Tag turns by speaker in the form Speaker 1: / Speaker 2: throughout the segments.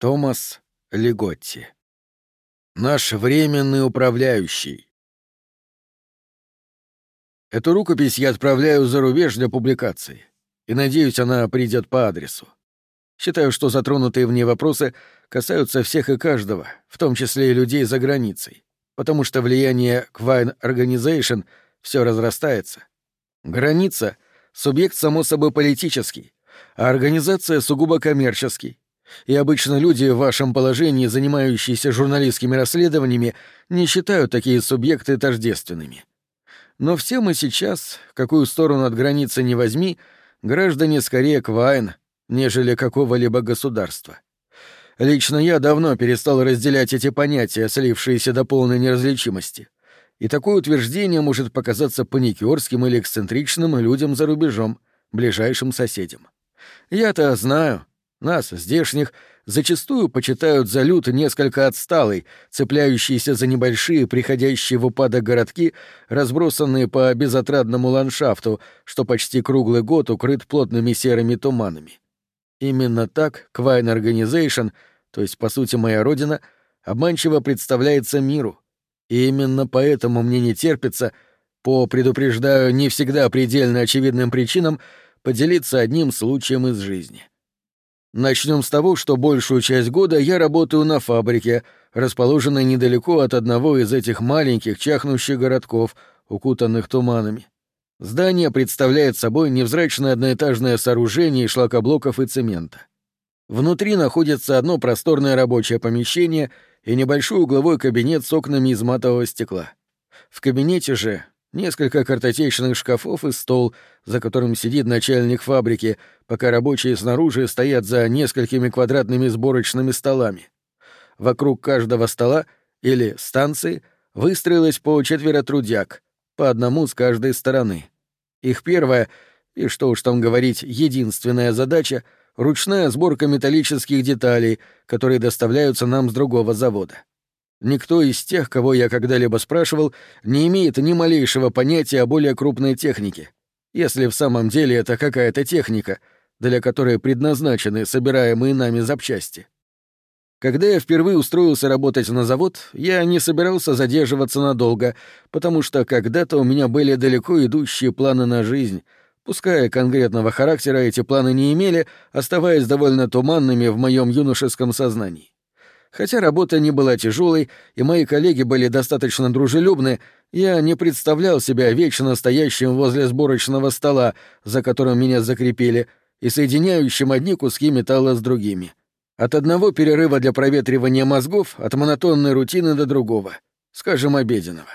Speaker 1: Томас Леготти. Наш временный управляющий. Эту рукопись я отправляю за рубеж для публикации, и надеюсь, она придет по адресу. Считаю, что затронутые в ней вопросы касаются всех и каждого, в том числе и людей за границей, потому что влияние Quine Organization все разрастается. Граница — субъект, само собой, политический, а организация сугубо коммерческий, и обычно люди в вашем положении, занимающиеся журналистскими расследованиями, не считают такие субъекты тождественными. Но все мы сейчас, какую сторону от границы не возьми, граждане скорее Квайн, нежели какого-либо государства. Лично я давно перестал разделять эти понятия, слившиеся до полной неразличимости. И такое утверждение может показаться паникерским или эксцентричным людям за рубежом, ближайшим соседям. Я-то знаю, нас, здешних, зачастую почитают за люд несколько отсталый, цепляющийся за небольшие, приходящие в упадок городки, разбросанные по безотрадному ландшафту, что почти круглый год укрыт плотными серыми туманами. Именно так Quine Organization, то есть, по сути, моя родина, обманчиво представляется миру. И именно поэтому мне не терпится, по, предупреждаю, не всегда предельно очевидным причинам, поделиться одним случаем из жизни. Начнем с того, что большую часть года я работаю на фабрике, расположенной недалеко от одного из этих маленьких чахнущих городков, укутанных туманами. Здание представляет собой невзрачное одноэтажное сооружение из шлакоблоков и цемента. Внутри находится одно просторное рабочее помещение и небольшой угловой кабинет с окнами из матового стекла. В кабинете же несколько картотечных шкафов и стол, за которым сидит начальник фабрики, пока рабочие снаружи стоят за несколькими квадратными сборочными столами. Вокруг каждого стола или станции выстроилось по четверо трудяг, по одному с каждой стороны. Их первая, и что уж там говорить, единственная задача — ручная сборка металлических деталей, которые доставляются нам с другого завода. Никто из тех, кого я когда-либо спрашивал, не имеет ни малейшего понятия о более крупной технике. Если в самом деле это какая-то техника, для которой предназначены собираемые нами запчасти. Когда я впервые устроился работать на завод, я не собирался задерживаться надолго, потому что когда-то у меня были далеко идущие планы на жизнь, пускай конкретного характера эти планы не имели, оставаясь довольно туманными в моем юношеском сознании. Хотя работа не была тяжелой, и мои коллеги были достаточно дружелюбны, я не представлял себя вечно стоящим возле сборочного стола, за которым меня закрепили, и соединяющим одни куски металла с другими. От одного перерыва для проветривания мозгов, от монотонной рутины до другого, скажем, обеденного.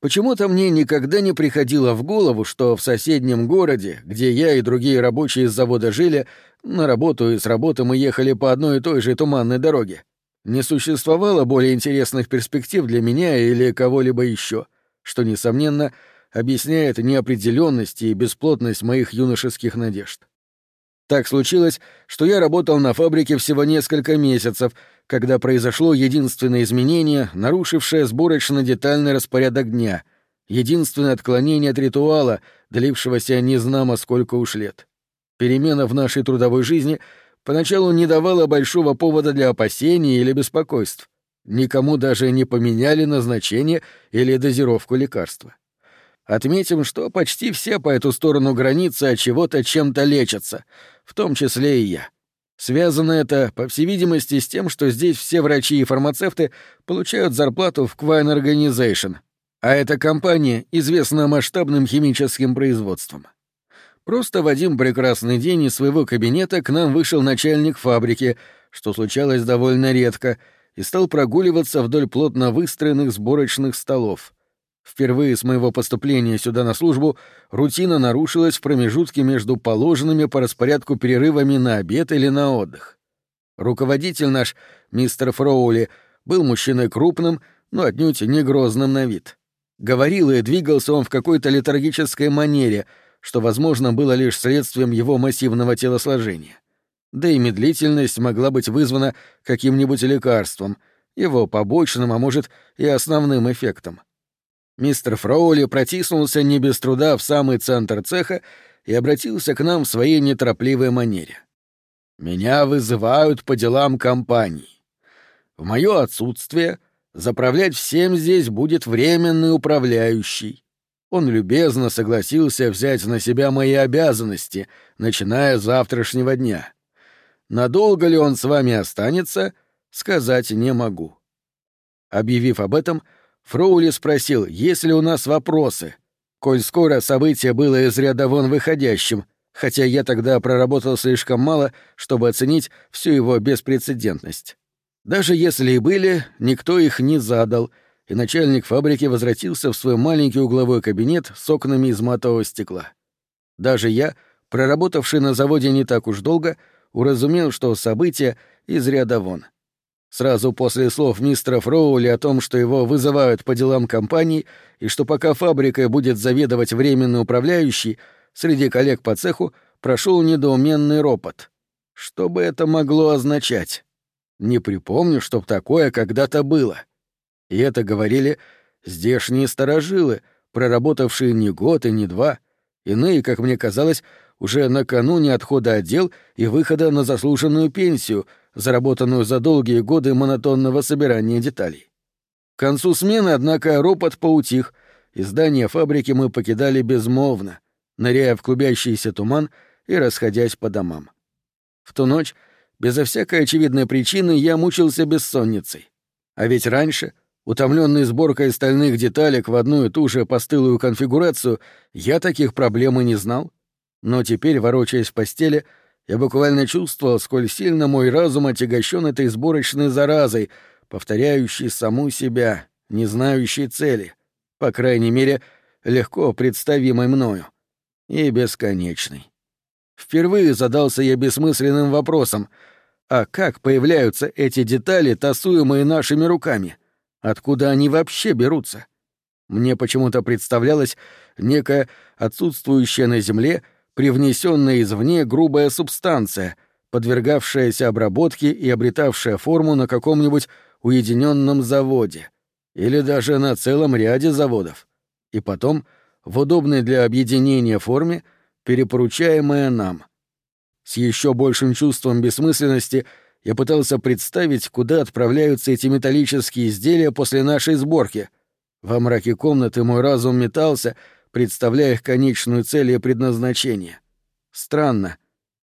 Speaker 1: Почему-то мне никогда не приходило в голову, что в соседнем городе, где я и другие рабочие из завода жили, на работу и с работы мы ехали по одной и той же туманной дороге, не существовало более интересных перспектив для меня или кого-либо еще, что, несомненно, объясняет неопределенность и бесплотность моих юношеских надежд. Так случилось, что я работал на фабрике всего несколько месяцев, когда произошло единственное изменение, нарушившее сборочно-детальный распорядок дня, единственное отклонение от ритуала, длившегося незнамо сколько уж лет. Перемена в нашей трудовой жизни — поначалу не давала большого повода для опасений или беспокойств. Никому даже не поменяли назначение или дозировку лекарства. Отметим, что почти все по эту сторону границы от чего-то чем-то лечатся, в том числе и я. Связано это, по всей видимости, с тем, что здесь все врачи и фармацевты получают зарплату в Quine Organization, а эта компания известна масштабным химическим производством. Просто в один прекрасный день из своего кабинета к нам вышел начальник фабрики, что случалось довольно редко, и стал прогуливаться вдоль плотно выстроенных сборочных столов. Впервые с моего поступления сюда на службу рутина нарушилась в промежутке между положенными по распорядку перерывами на обед или на отдых. Руководитель наш, мистер Фроули, был мужчиной крупным, но отнюдь не грозным на вид. Говорил и двигался он в какой-то летаргической манере — что, возможно, было лишь следствием его массивного телосложения. Да и медлительность могла быть вызвана каким-нибудь лекарством, его побочным, а может, и основным эффектом. Мистер Фроули протиснулся не без труда в самый центр цеха и обратился к нам в своей неторопливой манере. Меня вызывают по делам компании. В мое отсутствие заправлять всем здесь будет временный управляющий. Он любезно согласился взять на себя мои обязанности, начиная с завтрашнего дня. Надолго ли он с вами останется, сказать не могу. Объявив об этом, Фроули спросил, есть ли у нас вопросы, коль скоро событие было из ряда вон выходящим, хотя я тогда проработал слишком мало, чтобы оценить всю его беспрецедентность. Даже если и были, никто их не задал, и начальник фабрики возвратился в свой маленький угловой кабинет с окнами из матового стекла. Даже я, проработавший на заводе не так уж долго, уразумел, что события из ряда вон. Сразу после слов мистера Фроули о том, что его вызывают по делам компании и что пока фабрикой будет заведовать временный управляющий, среди коллег по цеху прошел недоуменный ропот. Что бы это могло означать? Не припомню, чтоб такое когда-то было. И это говорили здешние старожилы, проработавшие не год и не два, иные, как мне казалось, уже накануне отхода отдел и выхода на заслуженную пенсию, заработанную за долгие годы монотонного собирания деталей. К концу смены, однако, ропот поутих, и здание фабрики мы покидали безмолвно, ныряя в клубящийся туман и расходясь по домам. В ту ночь Безо всякой очевидной причины я мучился бессонницей. А ведь раньше, утомленный сборкой стальных деталек в одну и ту же постылую конфигурацию, я таких проблем и не знал. Но теперь, ворочаясь в постели, я буквально чувствовал, сколь сильно мой разум отягощен этой сборочной заразой, повторяющей саму себя, не знающей цели, по крайней мере, легко представимой мною, и бесконечной. Впервые задался я бессмысленным вопросом, а как появляются эти детали, тасуемые нашими руками? Откуда они вообще берутся? Мне почему-то представлялась некая отсутствующая на Земле, привнесенная извне грубая субстанция, подвергавшаяся обработке и обретавшая форму на каком-нибудь уединенном заводе или даже на целом ряде заводов, и потом, в удобной для объединения форме, перепоручаемое нам. С еще большим чувством бессмысленности я пытался представить, куда отправляются эти металлические изделия после нашей сборки. Во мраке комнаты мой разум метался, представляя их конечную цель и предназначение. Странно.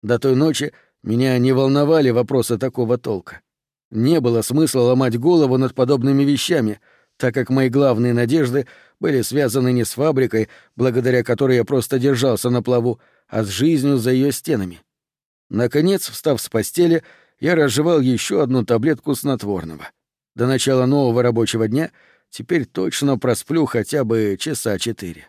Speaker 1: До той ночи меня не волновали вопросы такого толка. Не было смысла ломать голову над подобными вещами, так как мои главные надежды были связаны не с фабрикой, благодаря которой я просто держался на плаву, а с жизнью за ее стенами. Наконец, встав с постели, я разжевал еще одну таблетку снотворного. До начала нового рабочего дня теперь точно просплю хотя бы часа четыре.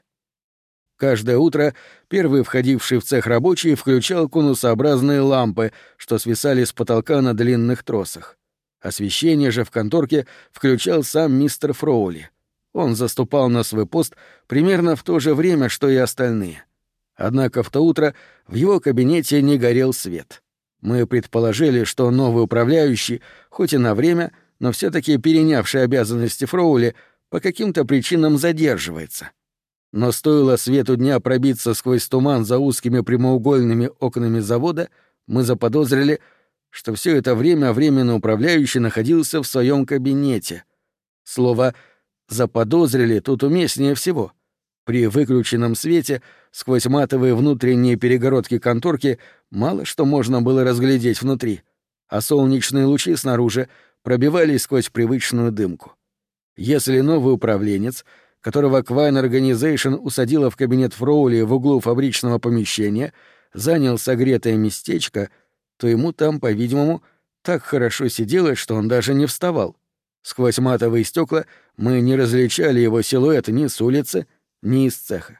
Speaker 1: Каждое утро первый входивший в цех рабочий включал конусообразные лампы, что свисали с потолка на длинных тросах. Освещение же в конторке включал сам мистер Фроули — он заступал на свой пост примерно в то же время, что и остальные. Однако в то утро в его кабинете не горел свет. Мы предположили, что новый управляющий, хоть и на время, но все таки перенявший обязанности Фроули, по каким-то причинам задерживается. Но стоило свету дня пробиться сквозь туман за узкими прямоугольными окнами завода, мы заподозрили, что все это время временно управляющий находился в своем кабинете. Слово заподозрили тут уместнее всего. При выключенном свете сквозь матовые внутренние перегородки конторки мало что можно было разглядеть внутри, а солнечные лучи снаружи пробивались сквозь привычную дымку. Если новый управленец, которого Quine Organization усадила в кабинет Фроули в углу фабричного помещения, занял согретое местечко, то ему там, по-видимому, так хорошо сиделось, что он даже не вставал. Сквозь матовые стекла мы не различали его силуэт ни с улицы, ни из цеха.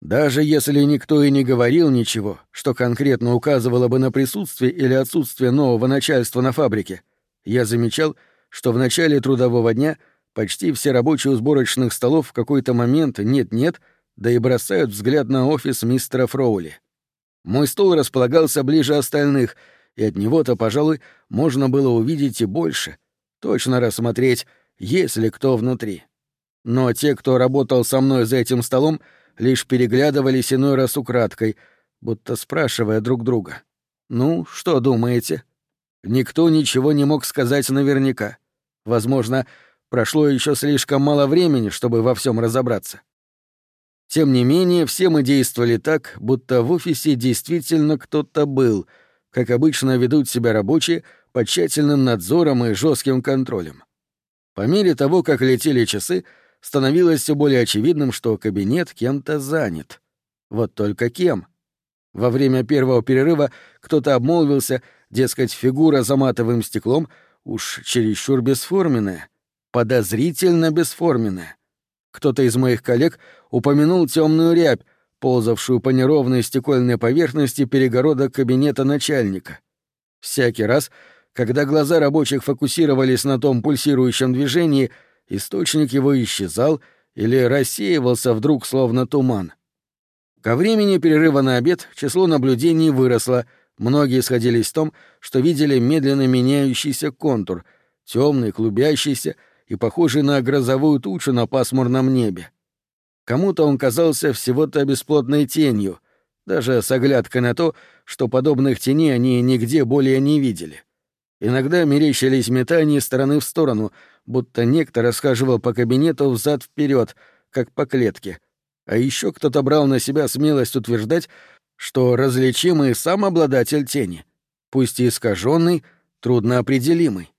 Speaker 1: Даже если никто и не говорил ничего, что конкретно указывало бы на присутствие или отсутствие нового начальства на фабрике, я замечал, что в начале трудового дня почти все рабочие у сборочных столов в какой-то момент нет-нет, да и бросают взгляд на офис мистера Фроули. Мой стол располагался ближе остальных, и от него-то, пожалуй, можно было увидеть и больше — точно рассмотреть, есть ли кто внутри. Но те, кто работал со мной за этим столом, лишь переглядывались иной раз украдкой, будто спрашивая друг друга. Ну, что думаете? Никто ничего не мог сказать наверняка. Возможно, прошло еще слишком мало времени, чтобы во всем разобраться. Тем не менее, все мы действовали так, будто в офисе действительно кто-то был, как обычно ведут себя рабочие под тщательным надзором и жестким контролем. По мере того, как летели часы, становилось все более очевидным, что кабинет кем-то занят. Вот только кем? Во время первого перерыва кто-то обмолвился, дескать, фигура за матовым стеклом уж чересчур бесформенная, подозрительно бесформенная. Кто-то из моих коллег упомянул темную рябь, ползавшую по неровной стекольной поверхности перегородок кабинета начальника. Всякий раз, когда глаза рабочих фокусировались на том пульсирующем движении, источник его исчезал или рассеивался вдруг словно туман. Ко времени перерыва на обед число наблюдений выросло, многие сходились в том, что видели медленно меняющийся контур, темный, клубящийся — и похожий на грозовую тучу на пасмурном небе. Кому-то он казался всего-то бесплотной тенью, даже с оглядкой на то, что подобных теней они нигде более не видели. Иногда мерещились метания из стороны в сторону, будто некто расхаживал по кабинету взад вперед, как по клетке. А еще кто-то брал на себя смелость утверждать, что различимый сам обладатель тени, пусть и искаженный, трудноопределимый.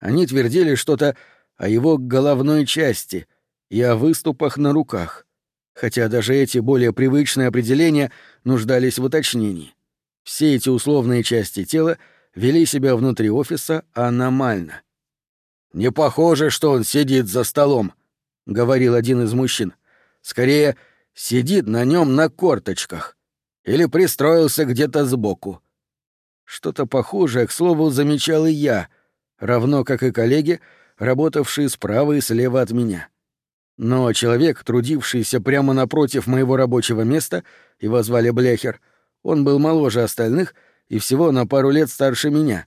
Speaker 1: Они твердили что-то о его головной части и о выступах на руках, хотя даже эти более привычные определения нуждались в уточнении. Все эти условные части тела вели себя внутри офиса аномально. «Не похоже, что он сидит за столом», — говорил один из мужчин. «Скорее, сидит на нем на корточках. Или пристроился где-то сбоку». Что-то похожее, к слову, замечал и я, равно как и коллеги, работавшие справа и слева от меня. Но человек, трудившийся прямо напротив моего рабочего места, его звали Блехер, он был моложе остальных и всего на пару лет старше меня,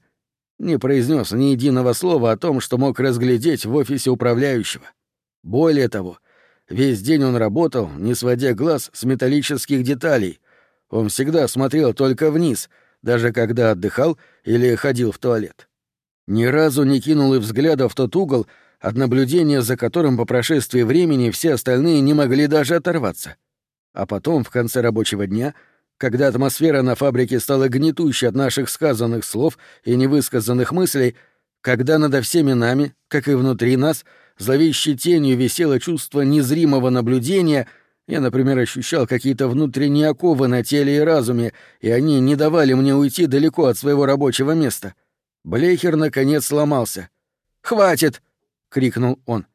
Speaker 1: не произнес ни единого слова о том, что мог разглядеть в офисе управляющего. Более того, весь день он работал, не сводя глаз с металлических деталей. Он всегда смотрел только вниз, даже когда отдыхал или ходил в туалет ни разу не кинул и взгляда в тот угол, от наблюдения за которым по прошествии времени все остальные не могли даже оторваться. А потом, в конце рабочего дня, когда атмосфера на фабрике стала гнетущей от наших сказанных слов и невысказанных мыслей, когда над всеми нами, как и внутри нас, зловещей тенью висело чувство незримого наблюдения, я, например, ощущал какие-то внутренние оковы на теле и разуме, и они не давали мне уйти далеко от своего рабочего места — Блейхер наконец сломался. «Хватит!» — крикнул он.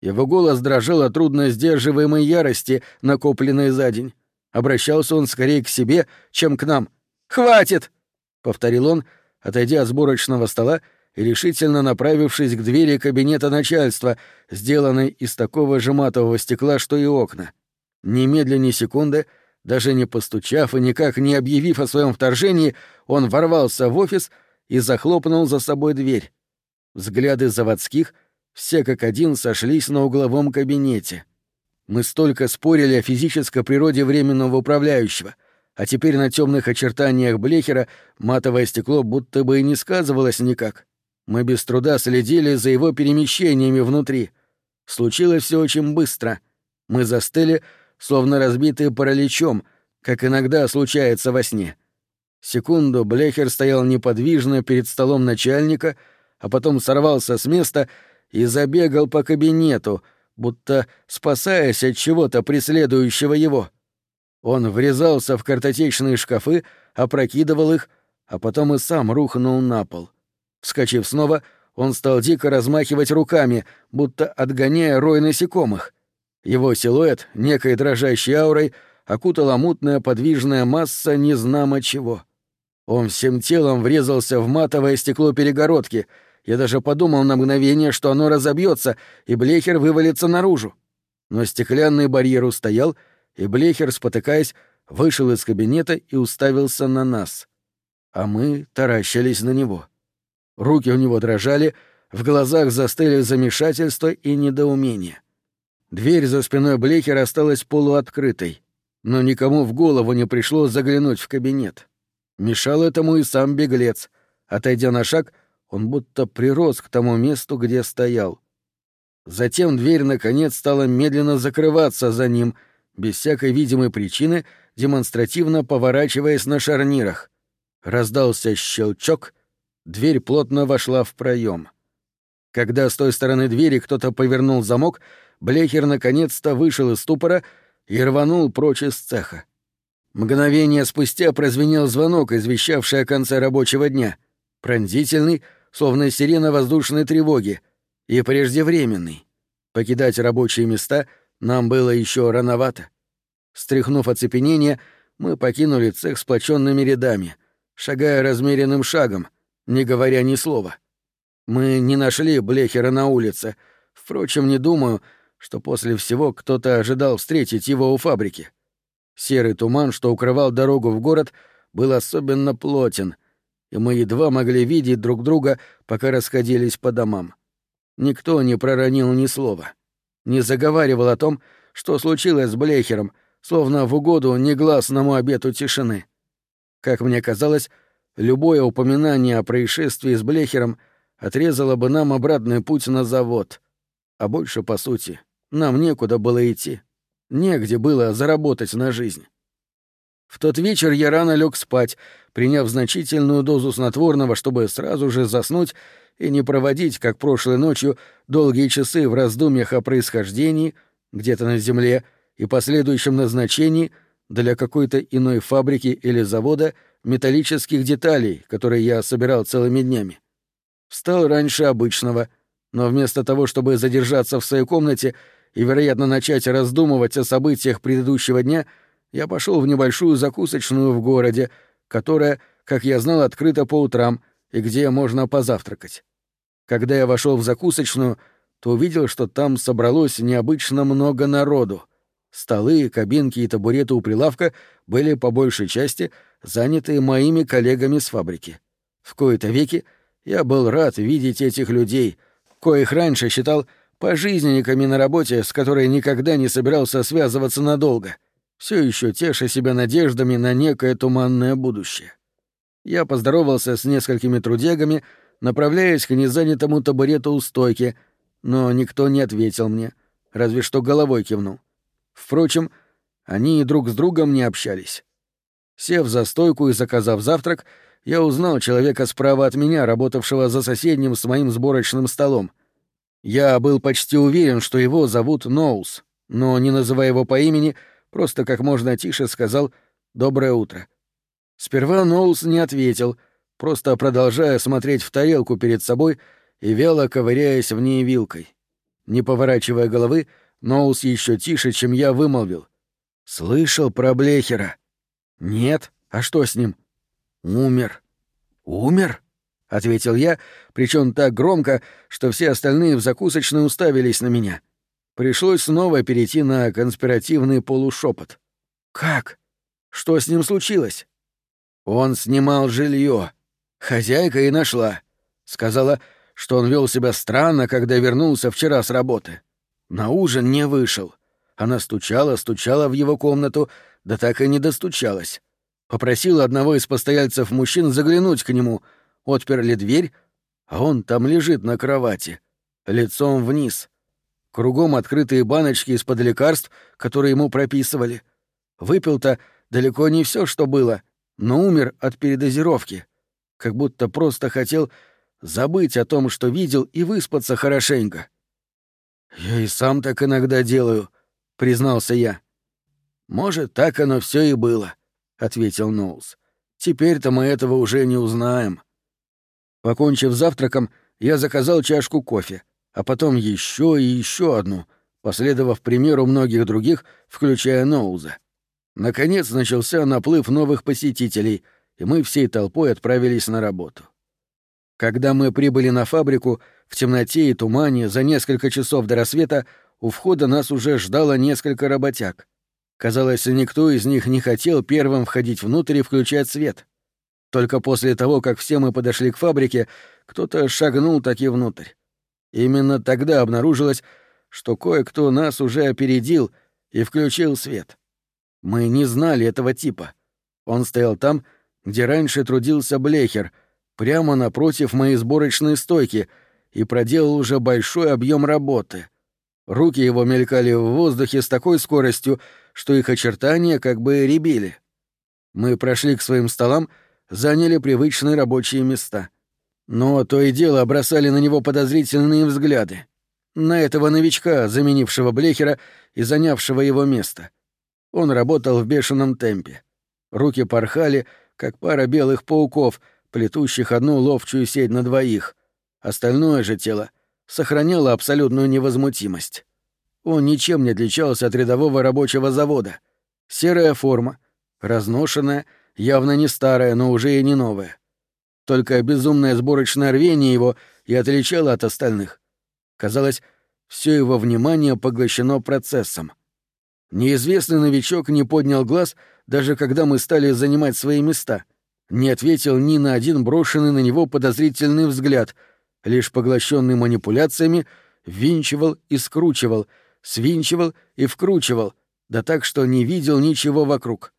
Speaker 1: Его голос дрожал от трудно сдерживаемой ярости, накопленной за день. Обращался он скорее к себе, чем к нам. «Хватит!» — повторил он, отойдя от сборочного стола и решительно направившись к двери кабинета начальства, сделанной из такого же матового стекла, что и окна. Немедленно секунды, даже не постучав и никак не объявив о своем вторжении, он ворвался в офис — и захлопнул за собой дверь. Взгляды заводских все как один сошлись на угловом кабинете. Мы столько спорили о физической природе временного управляющего, а теперь на темных очертаниях Блехера матовое стекло будто бы и не сказывалось никак. Мы без труда следили за его перемещениями внутри. Случилось все очень быстро. Мы застыли, словно разбитые параличом, как иногда случается во сне — Секунду Блехер стоял неподвижно перед столом начальника, а потом сорвался с места и забегал по кабинету, будто спасаясь от чего-то преследующего его. Он врезался в картотечные шкафы, опрокидывал их, а потом и сам рухнул на пол. Вскочив снова, он стал дико размахивать руками, будто отгоняя рой насекомых. Его силуэт, некой дрожащей аурой, окутала мутная подвижная масса незнамо чего — он всем телом врезался в матовое стекло перегородки. Я даже подумал на мгновение, что оно разобьется, и Блехер вывалится наружу. Но стеклянный барьер устоял, и Блехер, спотыкаясь, вышел из кабинета и уставился на нас. А мы таращились на него. Руки у него дрожали, в глазах застыли замешательство и недоумение. Дверь за спиной Блехера осталась полуоткрытой, но никому в голову не пришло заглянуть в кабинет. Мешал этому и сам беглец. Отойдя на шаг, он будто прирос к тому месту, где стоял. Затем дверь, наконец, стала медленно закрываться за ним, без всякой видимой причины, демонстративно поворачиваясь на шарнирах. Раздался щелчок, дверь плотно вошла в проем. Когда с той стороны двери кто-то повернул замок, Блехер наконец-то вышел из ступора и рванул прочь из цеха. Мгновение спустя прозвенел звонок, извещавший о конце рабочего дня. Пронзительный, словно сирена воздушной тревоги, и преждевременный. Покидать рабочие места нам было еще рановато. Стряхнув оцепенение, мы покинули цех сплоченными рядами, шагая размеренным шагом, не говоря ни слова. Мы не нашли Блехера на улице. Впрочем, не думаю, что после всего кто-то ожидал встретить его у фабрики. Серый туман, что укрывал дорогу в город, был особенно плотен, и мы едва могли видеть друг друга, пока расходились по домам. Никто не проронил ни слова. Не заговаривал о том, что случилось с Блехером, словно в угоду негласному обету тишины. Как мне казалось, любое упоминание о происшествии с Блехером отрезало бы нам обратный путь на завод. А больше, по сути, нам некуда было идти. Негде было заработать на жизнь. В тот вечер я рано лег спать, приняв значительную дозу снотворного, чтобы сразу же заснуть и не проводить, как прошлой ночью, долгие часы в раздумьях о происхождении, где-то на земле, и последующем назначении для какой-то иной фабрики или завода металлических деталей, которые я собирал целыми днями. Встал раньше обычного, но вместо того, чтобы задержаться в своей комнате и, вероятно, начать раздумывать о событиях предыдущего дня, я пошел в небольшую закусочную в городе, которая, как я знал, открыта по утрам и где можно позавтракать. Когда я вошел в закусочную, то увидел, что там собралось необычно много народу. Столы, кабинки и табуреты у прилавка были по большей части заняты моими коллегами с фабрики. В кои-то веки я был рад видеть этих людей, коих раньше считал пожизненниками на работе, с которой никогда не собирался связываться надолго, все еще теша себя надеждами на некое туманное будущее. Я поздоровался с несколькими трудягами, направляясь к незанятому табурету у стойки, но никто не ответил мне, разве что головой кивнул. Впрочем, они и друг с другом не общались. Сев за стойку и заказав завтрак, я узнал человека справа от меня, работавшего за соседним с моим сборочным столом — я был почти уверен, что его зовут Ноус, но, не называя его по имени, просто как можно тише сказал «доброе утро». Сперва Ноус не ответил, просто продолжая смотреть в тарелку перед собой и вяло ковыряясь в ней вилкой. Не поворачивая головы, Ноус еще тише, чем я вымолвил. «Слышал про Блехера?» «Нет. А что с ним?» «Умер». «Умер?» — ответил я, причем так громко, что все остальные в закусочной уставились на меня. Пришлось снова перейти на конспиративный полушепот. «Как? Что с ним случилось?» «Он снимал жилье. Хозяйка и нашла. Сказала, что он вел себя странно, когда вернулся вчера с работы. На ужин не вышел. Она стучала, стучала в его комнату, да так и не достучалась. Попросила одного из постояльцев мужчин заглянуть к нему — отперли дверь, а он там лежит на кровати, лицом вниз. Кругом открытые баночки из-под лекарств, которые ему прописывали. Выпил-то далеко не все, что было, но умер от передозировки. Как будто просто хотел забыть о том, что видел, и выспаться хорошенько. «Я и сам так иногда делаю», — признался я. «Может, так оно все и было», — ответил Ноулс. «Теперь-то мы этого уже не узнаем». Покончив завтраком, я заказал чашку кофе, а потом еще и еще одну, последовав примеру многих других, включая Ноуза. Наконец начался наплыв новых посетителей, и мы всей толпой отправились на работу. Когда мы прибыли на фабрику, в темноте и тумане за несколько часов до рассвета у входа нас уже ждало несколько работяг. Казалось, никто из них не хотел первым входить внутрь и включать свет. Только после того, как все мы подошли к фабрике, кто-то шагнул таки внутрь. Именно тогда обнаружилось, что кое-кто нас уже опередил и включил свет. Мы не знали этого типа. Он стоял там, где раньше трудился Блехер, прямо напротив моей сборочной стойки, и проделал уже большой объем работы. Руки его мелькали в воздухе с такой скоростью, что их очертания как бы ребили. Мы прошли к своим столам, заняли привычные рабочие места. Но то и дело бросали на него подозрительные взгляды. На этого новичка, заменившего Блехера и занявшего его место. Он работал в бешеном темпе. Руки порхали, как пара белых пауков, плетущих одну ловчую сеть на двоих. Остальное же тело сохраняло абсолютную невозмутимость. Он ничем не отличался от рядового рабочего завода. Серая форма, разношенная, явно не старая, но уже и не новая. Только безумное сборочное рвение его и отличало от остальных. Казалось, все его внимание поглощено процессом. Неизвестный новичок не поднял глаз, даже когда мы стали занимать свои места, не ответил ни на один брошенный на него подозрительный взгляд, лишь поглощенный манипуляциями, винчивал и скручивал, свинчивал и вкручивал, да так, что не видел ничего вокруг.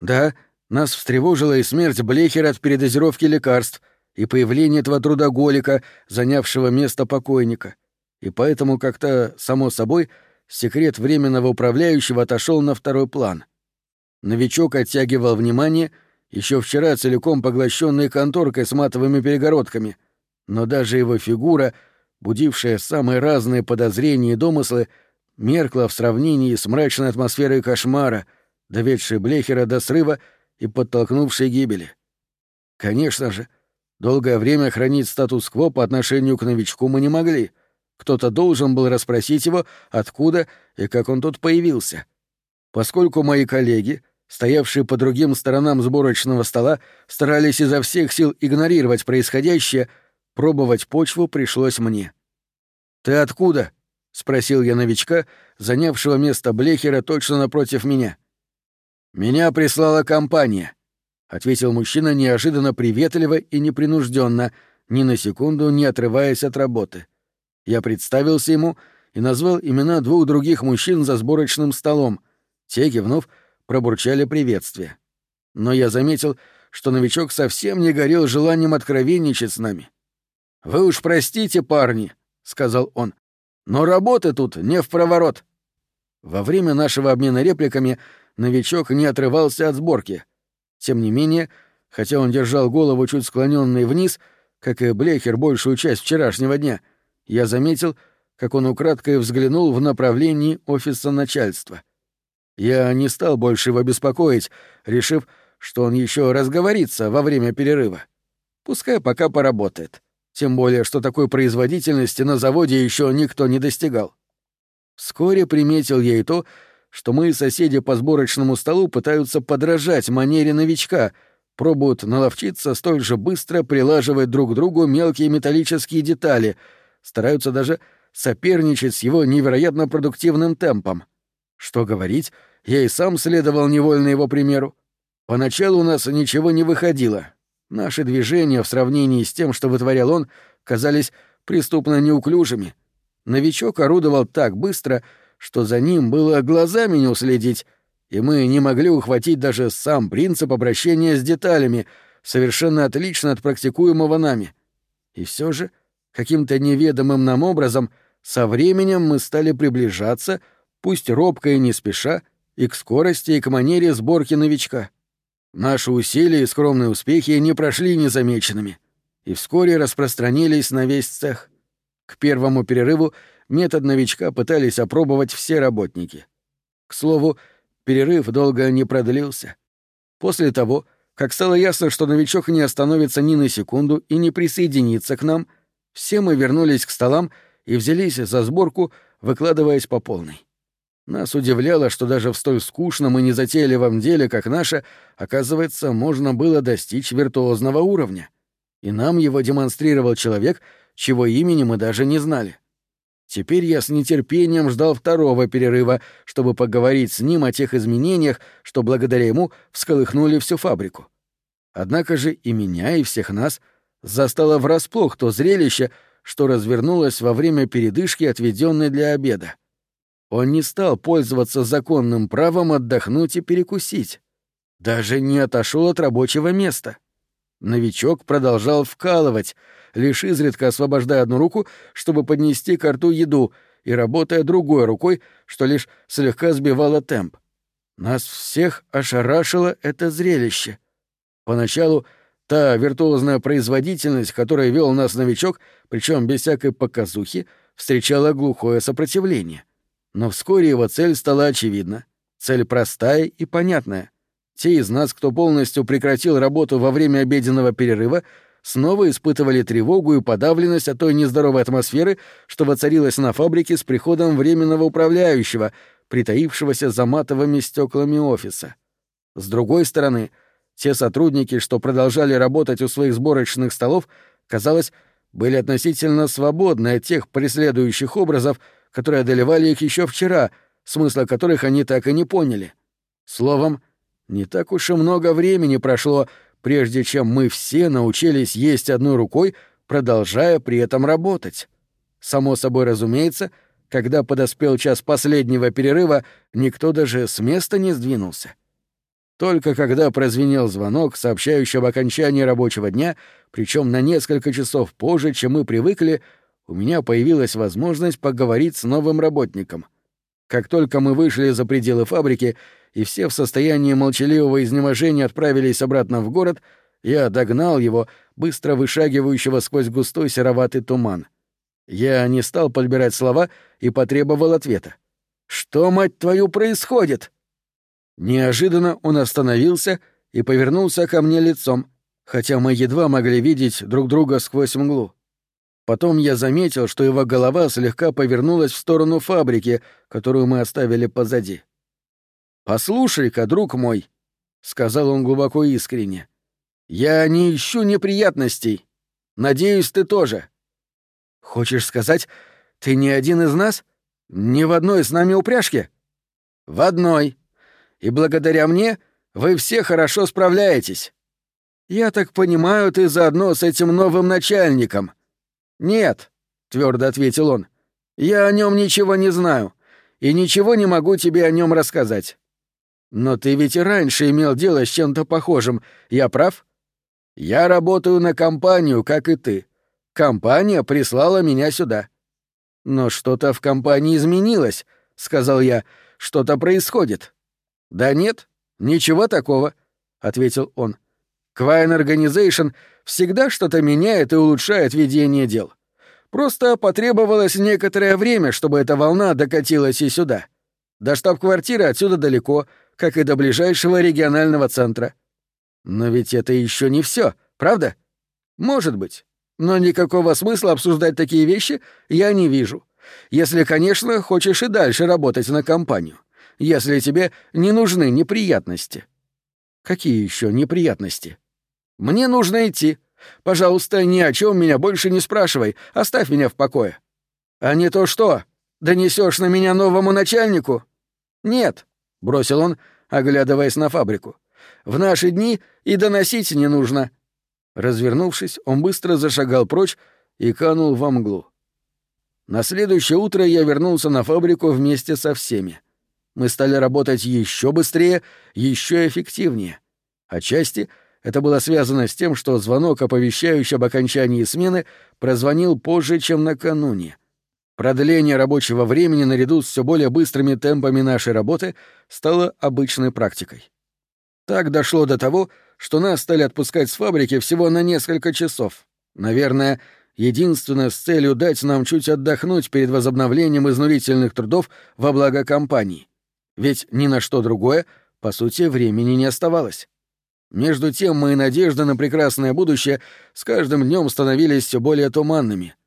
Speaker 1: Да, нас встревожила и смерть Блехера от передозировки лекарств, и появление этого трудоголика, занявшего место покойника. И поэтому как-то, само собой, секрет временного управляющего отошел на второй план. Новичок оттягивал внимание, еще вчера целиком поглощенный конторкой с матовыми перегородками, но даже его фигура, будившая самые разные подозрения и домыслы, меркла в сравнении с мрачной атмосферой кошмара, доведшей Блехера до срыва и подтолкнувшей гибели. Конечно же, долгое время хранить статус-кво по отношению к новичку мы не могли. Кто-то должен был расспросить его, откуда и как он тут появился. Поскольку мои коллеги, стоявшие по другим сторонам сборочного стола, старались изо всех сил игнорировать происходящее, пробовать почву пришлось мне. «Ты откуда?» — спросил я новичка, занявшего место Блехера точно напротив меня. «Меня прислала компания», — ответил мужчина неожиданно приветливо и непринужденно, ни на секунду не отрываясь от работы. Я представился ему и назвал имена двух других мужчин за сборочным столом. Те, кивнув, пробурчали приветствие. Но я заметил, что новичок совсем не горел желанием откровенничать с нами. «Вы уж простите, парни», — сказал он, — «но работы тут не в проворот». Во время нашего обмена репликами новичок не отрывался от сборки. Тем не менее, хотя он держал голову чуть склоненной вниз, как и Блехер большую часть вчерашнего дня, я заметил, как он украдкой взглянул в направлении офиса начальства. Я не стал больше его беспокоить, решив, что он еще разговорится во время перерыва. Пускай пока поработает. Тем более, что такой производительности на заводе еще никто не достигал. Вскоре приметил я и то, что мои соседи по сборочному столу пытаются подражать манере новичка, пробуют наловчиться столь же быстро прилаживать друг к другу мелкие металлические детали, стараются даже соперничать с его невероятно продуктивным темпом. Что говорить, я и сам следовал невольно его примеру. Поначалу у нас ничего не выходило. Наши движения в сравнении с тем, что вытворял он, казались преступно неуклюжими. Новичок орудовал так быстро, что за ним было глазами не уследить, и мы не могли ухватить даже сам принцип обращения с деталями, совершенно отлично от практикуемого нами. И все же, каким-то неведомым нам образом, со временем мы стали приближаться, пусть робко и не спеша, и к скорости, и к манере сборки новичка. Наши усилия и скромные успехи не прошли незамеченными и вскоре распространились на весь цех. К первому перерыву метод новичка пытались опробовать все работники. К слову, перерыв долго не продлился. После того, как стало ясно, что новичок не остановится ни на секунду и не присоединится к нам, все мы вернулись к столам и взялись за сборку, выкладываясь по полной. Нас удивляло, что даже в столь скучном и незатейливом деле, как наше, оказывается, можно было достичь виртуозного уровня. И нам его демонстрировал человек, чего имени мы даже не знали. Теперь я с нетерпением ждал второго перерыва, чтобы поговорить с ним о тех изменениях, что благодаря ему всколыхнули всю фабрику. Однако же и меня, и всех нас застало врасплох то зрелище, что развернулось во время передышки, отведенной для обеда. Он не стал пользоваться законным правом отдохнуть и перекусить. даже не отошел от рабочего места. Новичок продолжал вкалывать, лишь изредка освобождая одну руку, чтобы поднести к рту еду, и работая другой рукой, что лишь слегка сбивало темп. Нас всех ошарашило это зрелище. Поначалу та виртуозная производительность, которой вел нас новичок, причем без всякой показухи, встречала глухое сопротивление. Но вскоре его цель стала очевидна. Цель простая и понятная. Те из нас, кто полностью прекратил работу во время обеденного перерыва, снова испытывали тревогу и подавленность от той нездоровой атмосферы, что воцарилась на фабрике с приходом временного управляющего, притаившегося за матовыми стеклами офиса. С другой стороны, те сотрудники, что продолжали работать у своих сборочных столов, казалось, были относительно свободны от тех преследующих образов, которые одолевали их еще вчера, смысла которых они так и не поняли. Словом, не так уж и много времени прошло, прежде чем мы все научились есть одной рукой, продолжая при этом работать. Само собой разумеется, когда подоспел час последнего перерыва, никто даже с места не сдвинулся. Только когда прозвенел звонок, сообщающий об окончании рабочего дня, причем на несколько часов позже, чем мы привыкли, у меня появилась возможность поговорить с новым работником. Как только мы вышли за пределы фабрики, и все в состоянии молчаливого изнеможения отправились обратно в город, я догнал его, быстро вышагивающего сквозь густой сероватый туман. Я не стал подбирать слова и потребовал ответа. «Что, мать твою, происходит?» Неожиданно он остановился и повернулся ко мне лицом, хотя мы едва могли видеть друг друга сквозь мглу. Потом я заметил, что его голова слегка повернулась в сторону фабрики, которую мы оставили позади. «Послушай-ка, друг мой», — сказал он глубоко искренне, — «я не ищу неприятностей. Надеюсь, ты тоже». «Хочешь сказать, ты не один из нас? Ни в одной с нами упряжке?» «В одной. И благодаря мне вы все хорошо справляетесь. Я так понимаю, ты заодно с этим новым начальником». «Нет», — твердо ответил он, — «я о нем ничего не знаю и ничего не могу тебе о нем рассказать. Но ты ведь и раньше имел дело с чем-то похожим, я прав? Я работаю на компанию, как и ты. Компания прислала меня сюда. Но что-то в компании изменилось, сказал я. Что-то происходит. Да нет, ничего такого, ответил он. Quine Organization всегда что-то меняет и улучшает ведение дел. Просто потребовалось некоторое время, чтобы эта волна докатилась и сюда. До штаб-квартиры отсюда далеко, как и до ближайшего регионального центра. Но ведь это еще не все, правда? Может быть. Но никакого смысла обсуждать такие вещи я не вижу. Если, конечно, хочешь и дальше работать на компанию. Если тебе не нужны неприятности. Какие еще неприятности? Мне нужно идти. Пожалуйста, ни о чем меня больше не спрашивай. Оставь меня в покое. А не то что? Донесешь на меня новому начальнику? Нет бросил он, оглядываясь на фабрику. В наши дни и доносить не нужно. Развернувшись, он быстро зашагал прочь и канул во мглу. На следующее утро я вернулся на фабрику вместе со всеми. Мы стали работать еще быстрее, еще эффективнее. Отчасти это было связано с тем, что звонок, оповещающий об окончании смены, прозвонил позже, чем накануне — Продление рабочего времени наряду с все более быстрыми темпами нашей работы стало обычной практикой. Так дошло до того, что нас стали отпускать с фабрики всего на несколько часов. Наверное, единственное с целью дать нам чуть отдохнуть перед возобновлением изнурительных трудов во благо компании. Ведь ни на что другое, по сути, времени не оставалось. Между тем мои надежды на прекрасное будущее с каждым днем становились все более туманными —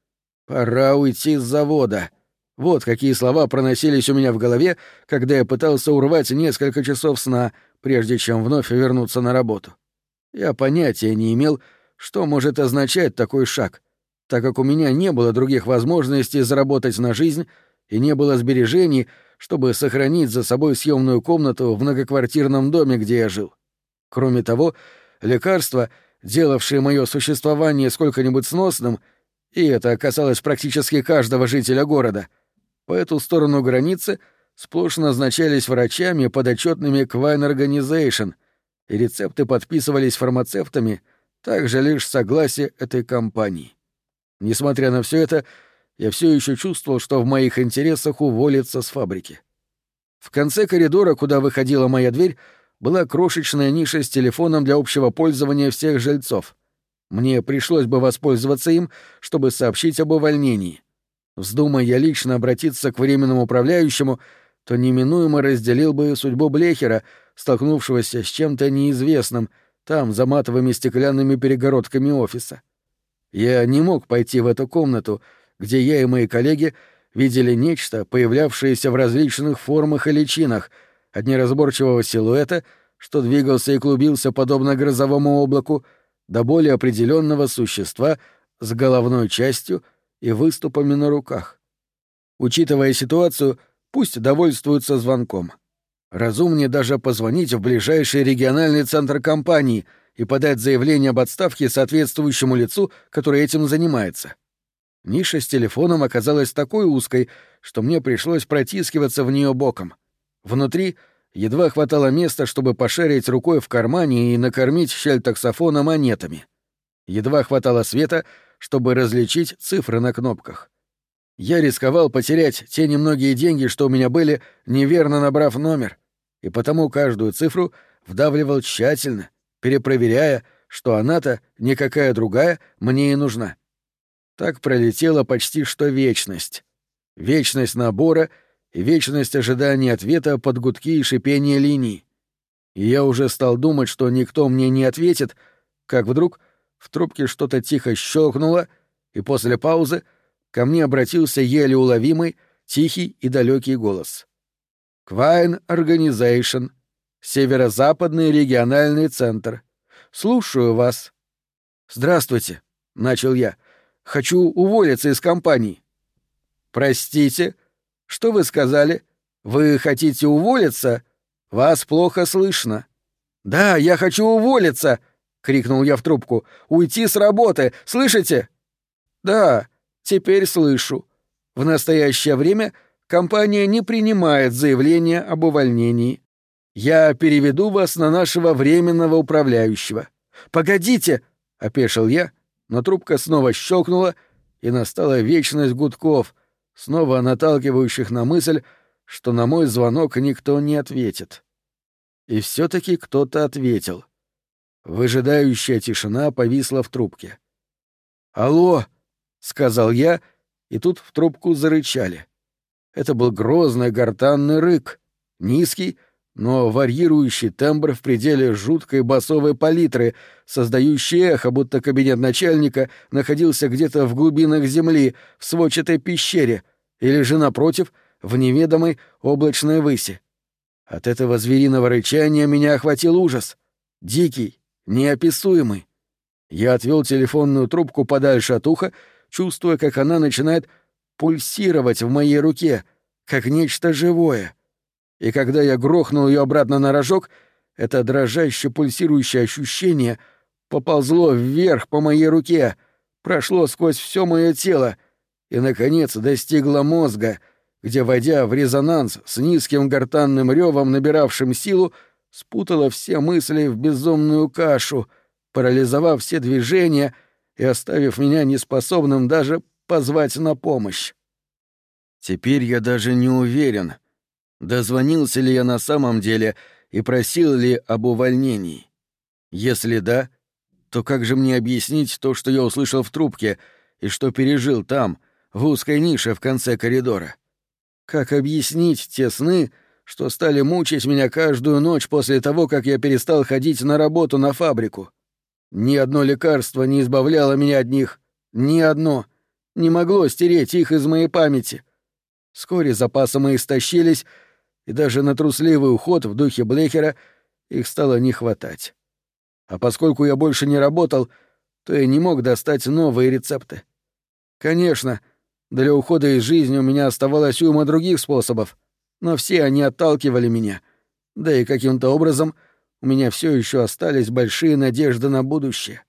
Speaker 1: «Пора уйти с завода». Вот какие слова проносились у меня в голове, когда я пытался урвать несколько часов сна, прежде чем вновь вернуться на работу. Я понятия не имел, что может означать такой шаг, так как у меня не было других возможностей заработать на жизнь и не было сбережений, чтобы сохранить за собой съемную комнату в многоквартирном доме, где я жил. Кроме того, лекарства, делавшие мое существование сколько-нибудь сносным — и это касалось практически каждого жителя города, по эту сторону границы сплошь назначались врачами, подотчетными Quine Organization, и рецепты подписывались фармацевтами также лишь согласие этой компании. Несмотря на все это, я все еще чувствовал, что в моих интересах уволиться с фабрики. В конце коридора, куда выходила моя дверь, была крошечная ниша с телефоном для общего пользования всех жильцов. Мне пришлось бы воспользоваться им, чтобы сообщить об увольнении. Вздумая я лично обратиться к временному управляющему, то неминуемо разделил бы судьбу Блехера, столкнувшегося с чем-то неизвестным, там, за матовыми стеклянными перегородками офиса. Я не мог пойти в эту комнату, где я и мои коллеги видели нечто, появлявшееся в различных формах и личинах, от неразборчивого силуэта, что двигался и клубился подобно грозовому облаку, до более определенного существа с головной частью и выступами на руках. Учитывая ситуацию, пусть довольствуются звонком. Разумнее даже позвонить в ближайший региональный центр компании и подать заявление об отставке соответствующему лицу, который этим занимается. Ниша с телефоном оказалась такой узкой, что мне пришлось протискиваться в нее боком. Внутри едва хватало места, чтобы пошарить рукой в кармане и накормить щель таксофона монетами. Едва хватало света, чтобы различить цифры на кнопках. Я рисковал потерять те немногие деньги, что у меня были, неверно набрав номер, и потому каждую цифру вдавливал тщательно, перепроверяя, что она-то, никакая другая, мне и нужна. Так пролетела почти что вечность. Вечность набора вечность ожидания ответа под гудки и шипение линий. И я уже стал думать, что никто мне не ответит, как вдруг в трубке что-то тихо щелкнуло, и после паузы ко мне обратился еле уловимый, тихий и далекий голос. «Квайн Организейшн, Северо-Западный региональный центр. Слушаю вас». «Здравствуйте», — начал я. Хочу уволиться из компании». «Простите, что вы сказали? Вы хотите уволиться? Вас плохо слышно». «Да, я хочу уволиться!» — крикнул я в трубку. «Уйти с работы, слышите?» «Да, теперь слышу. В настоящее время компания не принимает заявление об увольнении. Я переведу вас на нашего временного управляющего». «Погодите!» — опешил я, но трубка снова щелкнула, и настала вечность гудков, снова наталкивающих на мысль, что на мой звонок никто не ответит. И все таки кто-то ответил. Выжидающая тишина повисла в трубке. «Алло!» — сказал я, и тут в трубку зарычали. Это был грозный гортанный рык, низкий, но варьирующий тембр в пределе жуткой басовой палитры, создающий эхо, будто кабинет начальника находился где-то в глубинах земли, в сводчатой пещере, или же, напротив, в неведомой облачной выси. От этого звериного рычания меня охватил ужас. Дикий, неописуемый. Я отвел телефонную трубку подальше от уха, чувствуя, как она начинает пульсировать в моей руке, как нечто живое — и когда я грохнул ее обратно на рожок, это дрожащее пульсирующее ощущение поползло вверх по моей руке, прошло сквозь все мое тело и, наконец, достигло мозга, где, войдя в резонанс с низким гортанным ревом, набиравшим силу, спутала все мысли в безумную кашу, парализовав все движения и оставив меня неспособным даже позвать на помощь. Теперь я даже не уверен — дозвонился ли я на самом деле и просил ли об увольнении. Если да, то как же мне объяснить то, что я услышал в трубке и что пережил там, в узкой нише в конце коридора? Как объяснить те сны, что стали мучить меня каждую ночь после того, как я перестал ходить на работу на фабрику? Ни одно лекарство не избавляло меня от них, ни одно не могло стереть их из моей памяти. Вскоре запасы мои истощились, и даже на трусливый уход в духе Блехера их стало не хватать. А поскольку я больше не работал, то я не мог достать новые рецепты. Конечно, для ухода из жизни у меня оставалось уйма других способов, но все они отталкивали меня, да и каким-то образом у меня все еще остались большие надежды на будущее.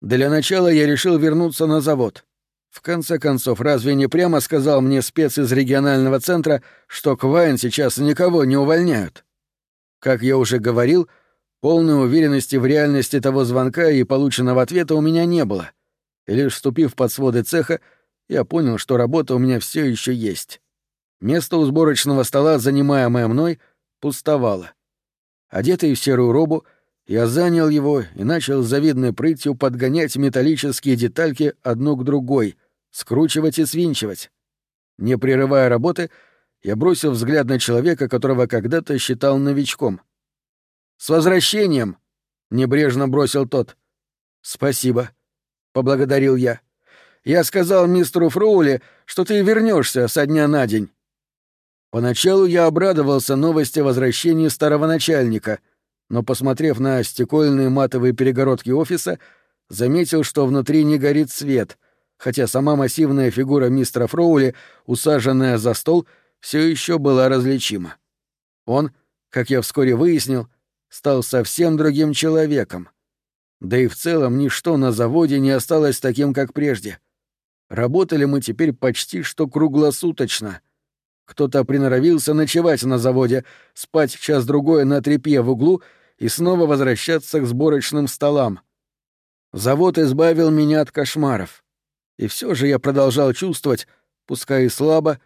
Speaker 1: Для начала я решил вернуться на завод — в конце концов, разве не прямо сказал мне спец из регионального центра, что Квайн сейчас никого не увольняют? Как я уже говорил, Полной уверенности в реальности того звонка и полученного ответа у меня не было. И лишь вступив под своды цеха, я понял, что работа у меня все еще есть. Место у сборочного стола, занимаемое мной, пустовало. Одетый в серую робу, я занял его и начал завидной прытью подгонять металлические детальки одну к другой, скручивать и свинчивать. Не прерывая работы, я бросил взгляд на человека, которого когда-то считал новичком. «С возвращением!» — небрежно бросил тот. «Спасибо», — поблагодарил я. «Я сказал мистеру Фроули, что ты вернешься со дня на день». Поначалу я обрадовался новости о возвращении старого начальника, но, посмотрев на стекольные матовые перегородки офиса, заметил, что внутри не горит свет, хотя сама массивная фигура мистера Фроули, усаженная за стол, все еще была различима. Он, как я вскоре выяснил, стал совсем другим человеком. Да и в целом ничто на заводе не осталось таким, как прежде. Работали мы теперь почти что круглосуточно — кто-то приноровился ночевать на заводе, спать час-другой на трепе в углу и снова возвращаться к сборочным столам. Завод избавил меня от кошмаров. И все же я продолжал чувствовать, пускай и слабо,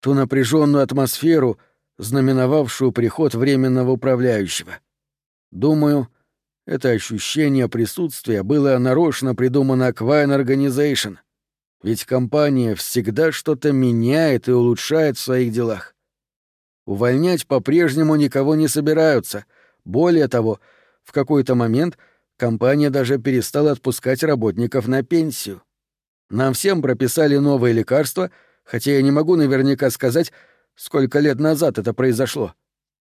Speaker 1: ту напряженную атмосферу, знаменовавшую приход временного управляющего. Думаю, это ощущение присутствия было нарочно придумано Quine Organization — ведь компания всегда что-то меняет и улучшает в своих делах. Увольнять по-прежнему никого не собираются. Более того, в какой-то момент компания даже перестала отпускать работников на пенсию. Нам всем прописали новые лекарства, хотя я не могу наверняка сказать, сколько лет назад это произошло.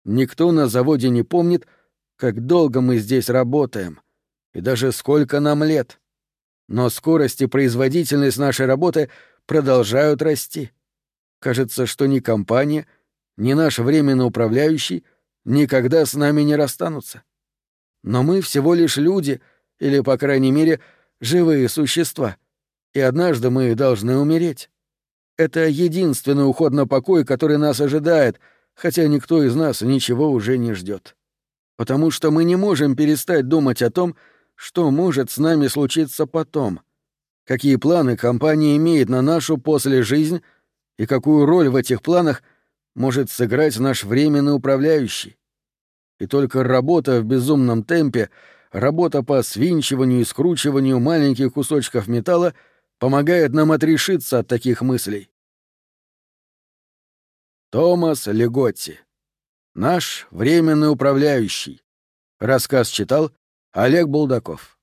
Speaker 1: Никто на заводе не помнит, как долго мы здесь работаем, и даже сколько нам лет но скорость и производительность нашей работы продолжают расти. Кажется, что ни компания, ни наш временно управляющий никогда с нами не расстанутся. Но мы всего лишь люди, или, по крайней мере, живые существа, и однажды мы должны умереть. Это единственный уход на покой, который нас ожидает, хотя никто из нас ничего уже не ждет. Потому что мы не можем перестать думать о том, что может с нами случиться потом, какие планы компания имеет на нашу после жизнь и какую роль в этих планах может сыграть наш временный управляющий. И только работа в безумном темпе, работа по свинчиванию и скручиванию маленьких кусочков металла помогает нам отрешиться от таких мыслей. Томас Леготти. Наш временный управляющий. Рассказ читал Олег Булдаков